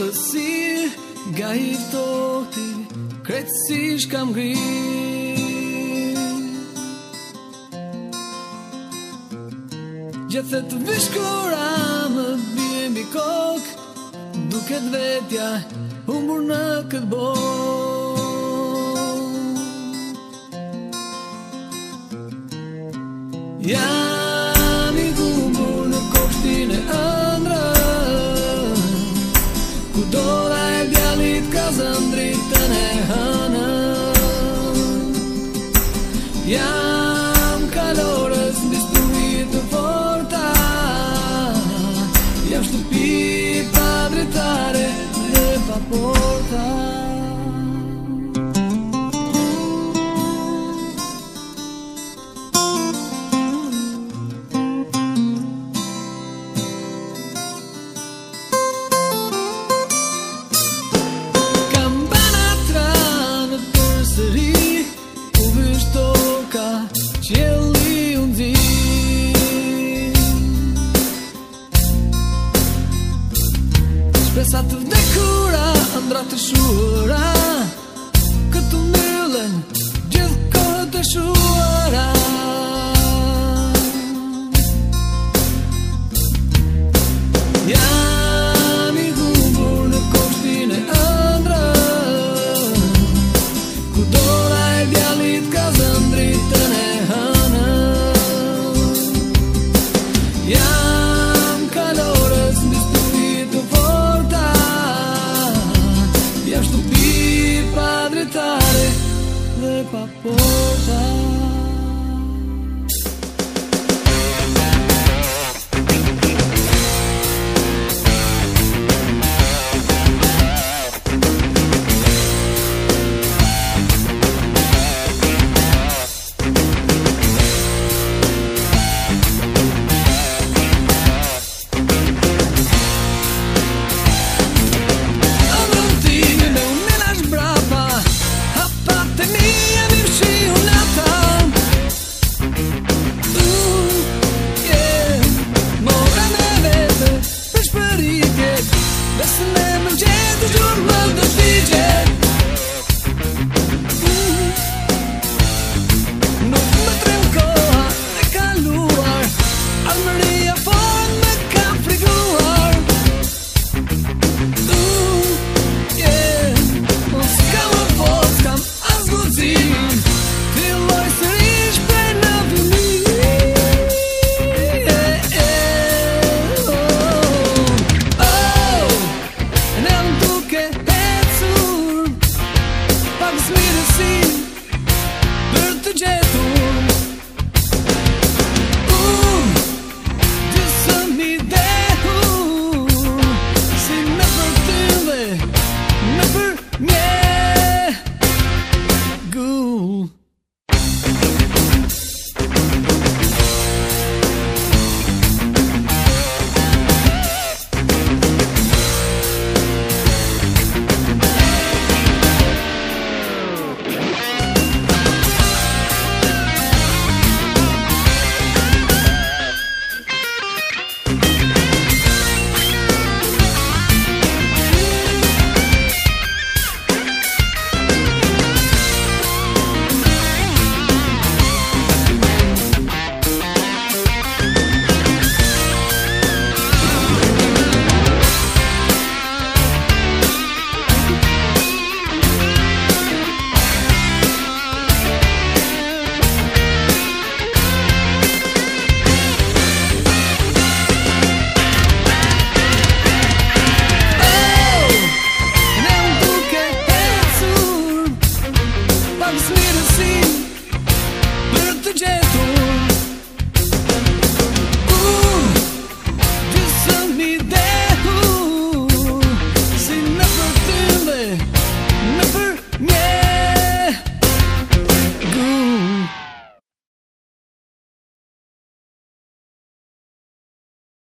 rësi Ga i tokti Kretë si kam gri Gjethet vishkura Më bje mi kok Nuket vetja Umbur në këtë bo Ja yeah. Sa të vdekura, ndratë të shuë Papo.